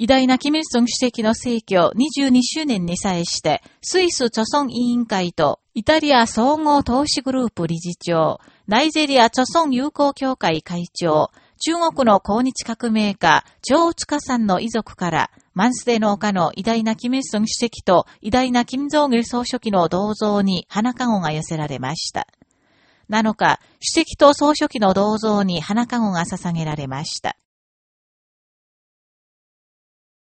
偉大なキム・ソン主席の逝去22周年に際して、スイス著村委員会とイタリア総合投資グループ理事長、ナイジェリア著村友好協会会長、中国の抗日革命家、張塚さんの遺族から、マンスデの丘の偉大なキム・ソン主席と偉大なキム・ジョ総書記の銅像に花籠が寄せられました。7日、主席と総書記の銅像に花籠が捧げられました。